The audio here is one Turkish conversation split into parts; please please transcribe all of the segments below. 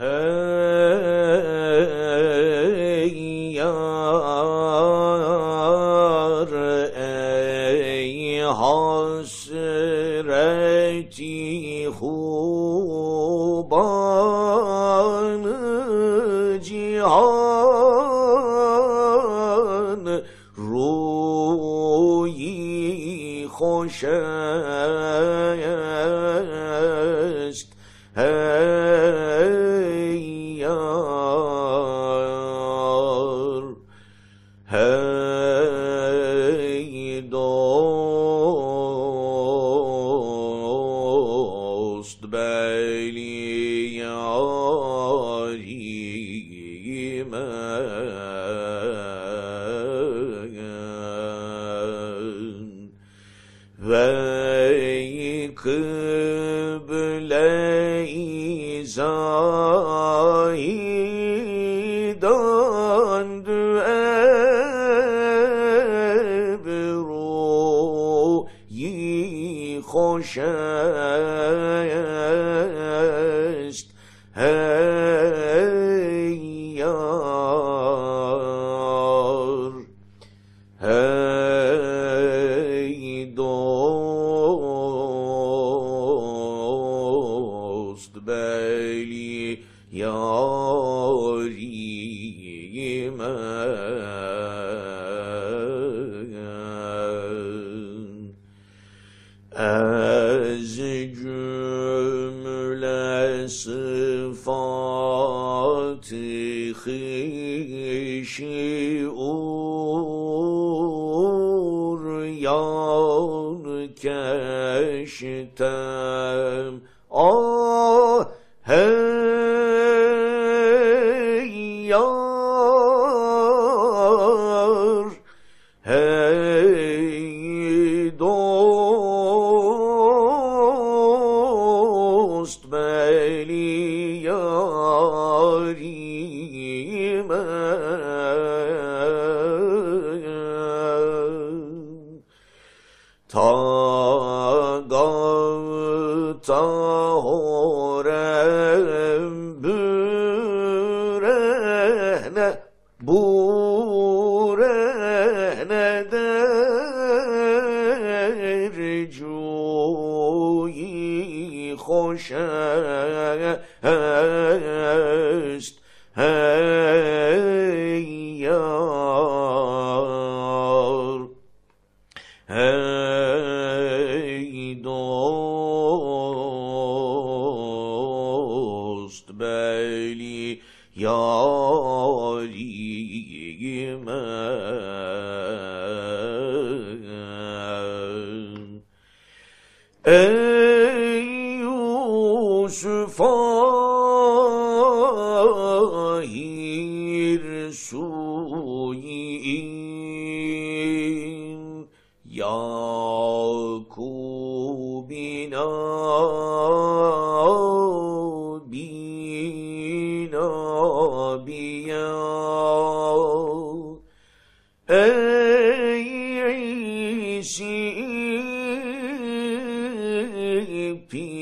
هَٰذَا Yo. dost böyle yar. في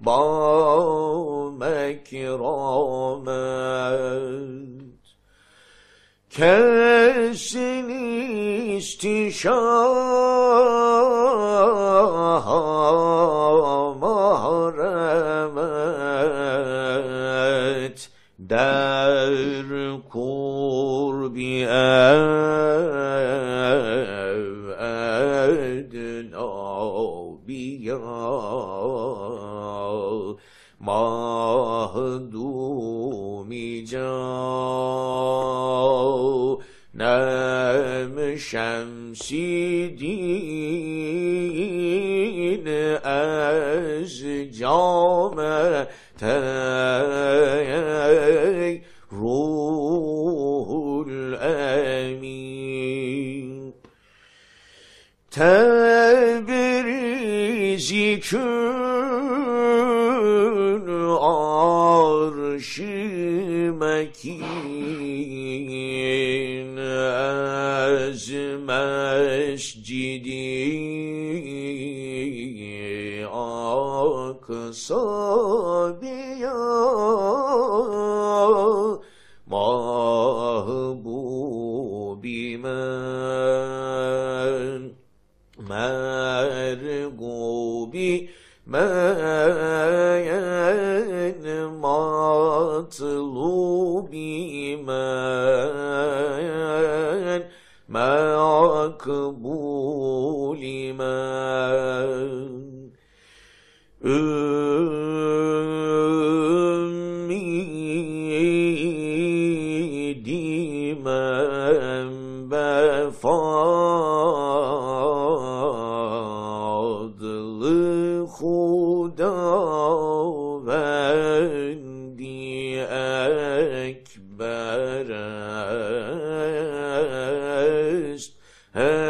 bame kiramet Kesin istişah mahremet Der kurbi mahdum canem şemsi din ez came مَا مرغوب ما مطلوب ما مقبول ما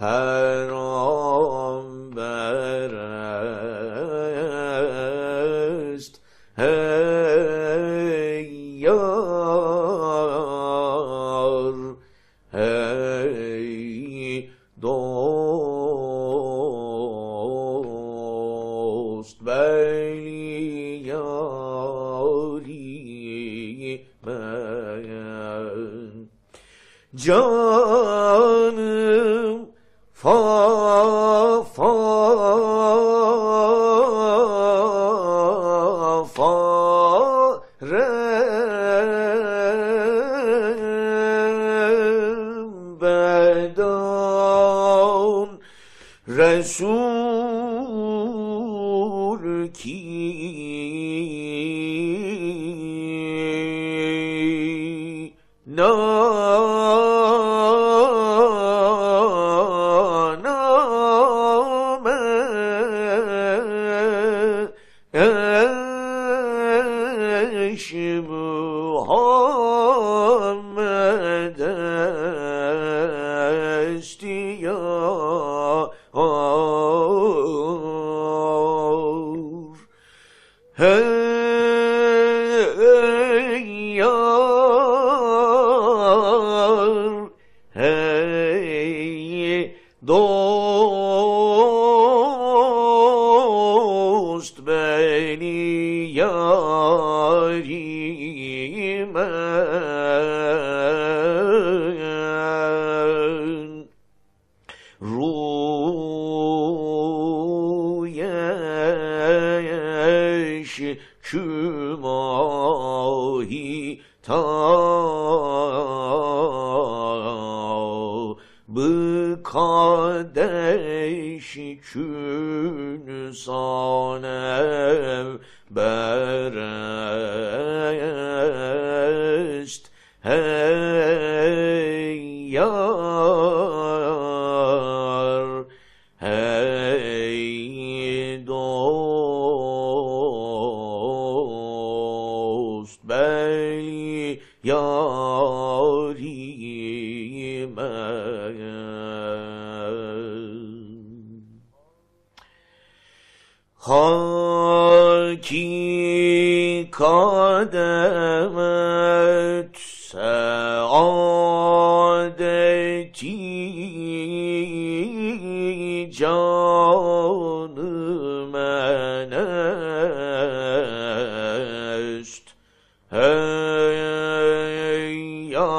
her su Though yo.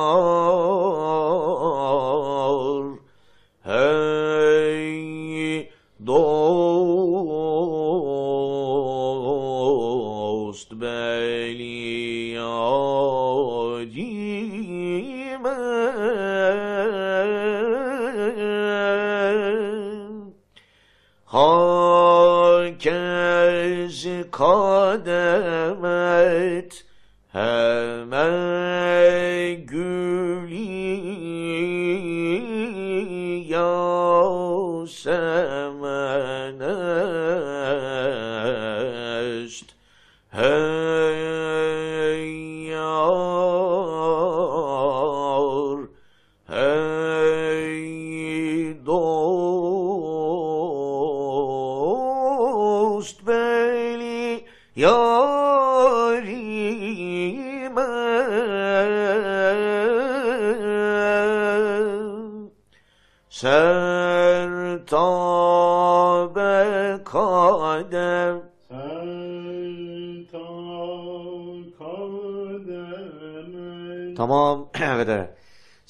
الله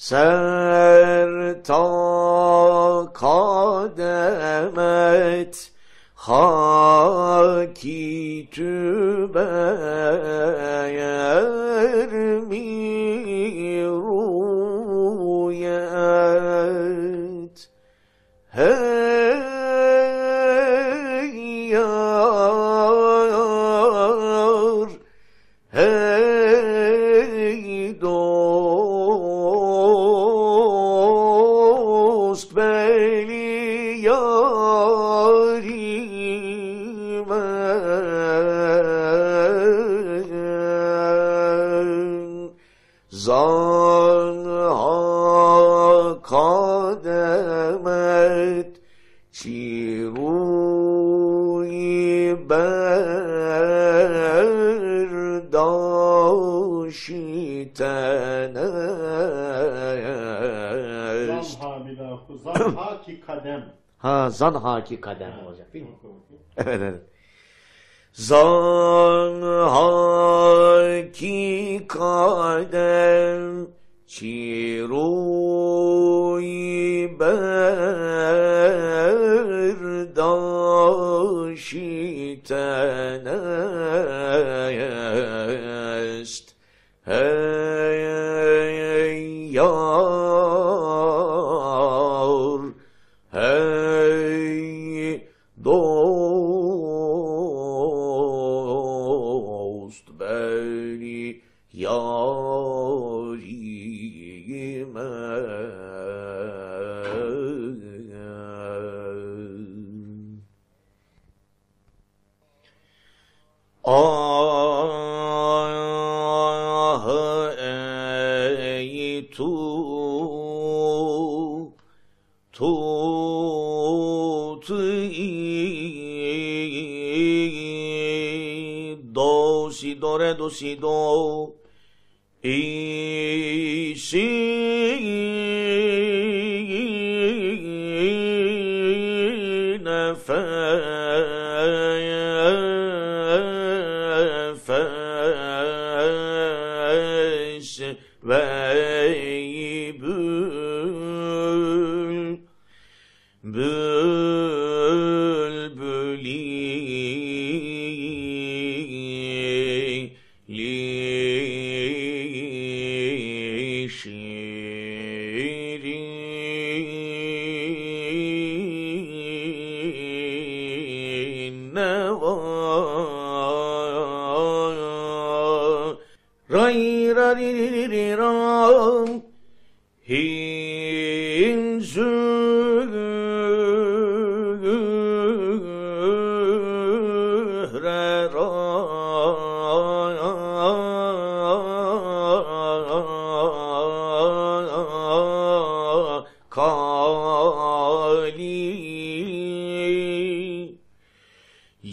Serta kademet haki tüber mi berdaşi tenest Zanha bilahu Zanha ki kadem. Ha zan haki kadem olacak değil mi? Evet evet. Zan haki kadem çiruyi berdaşi do re do kali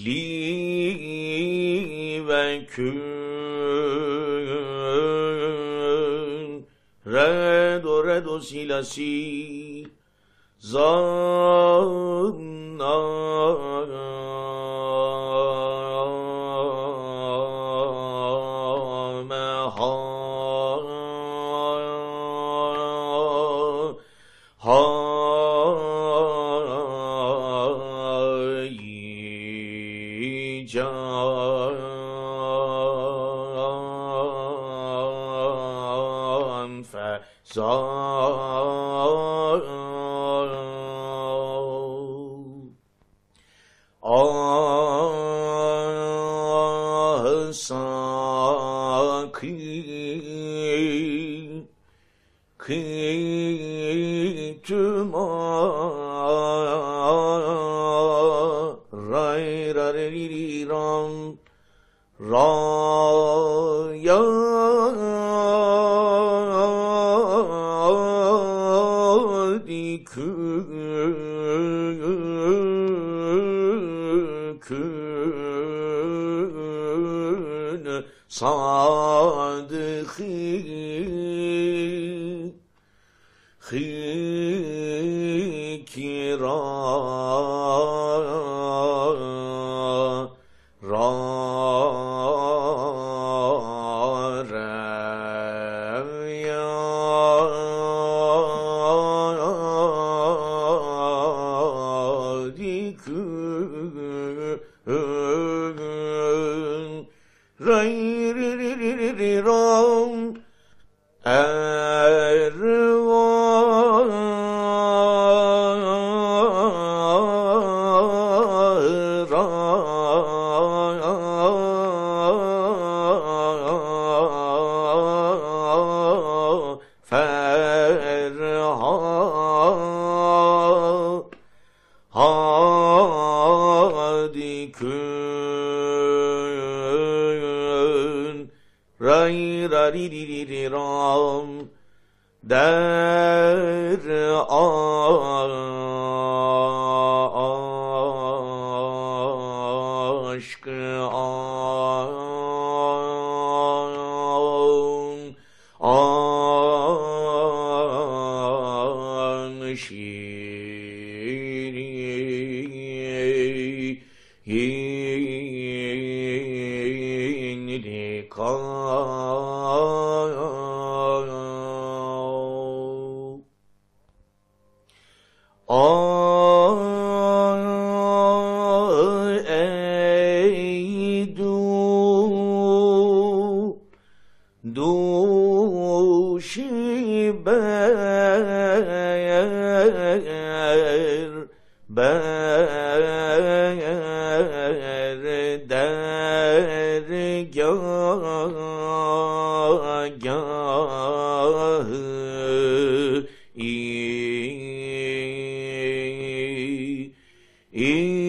li ve re do re si John mülkün sadıkı. ram der aşkı an an 咦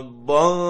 ربا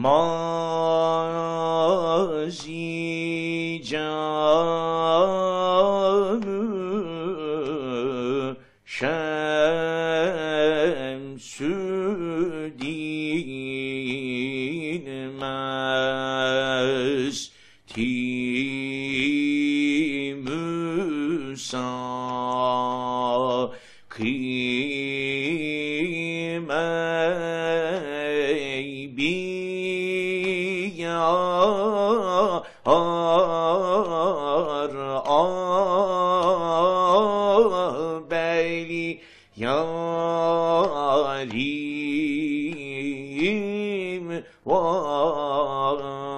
Mom. im wa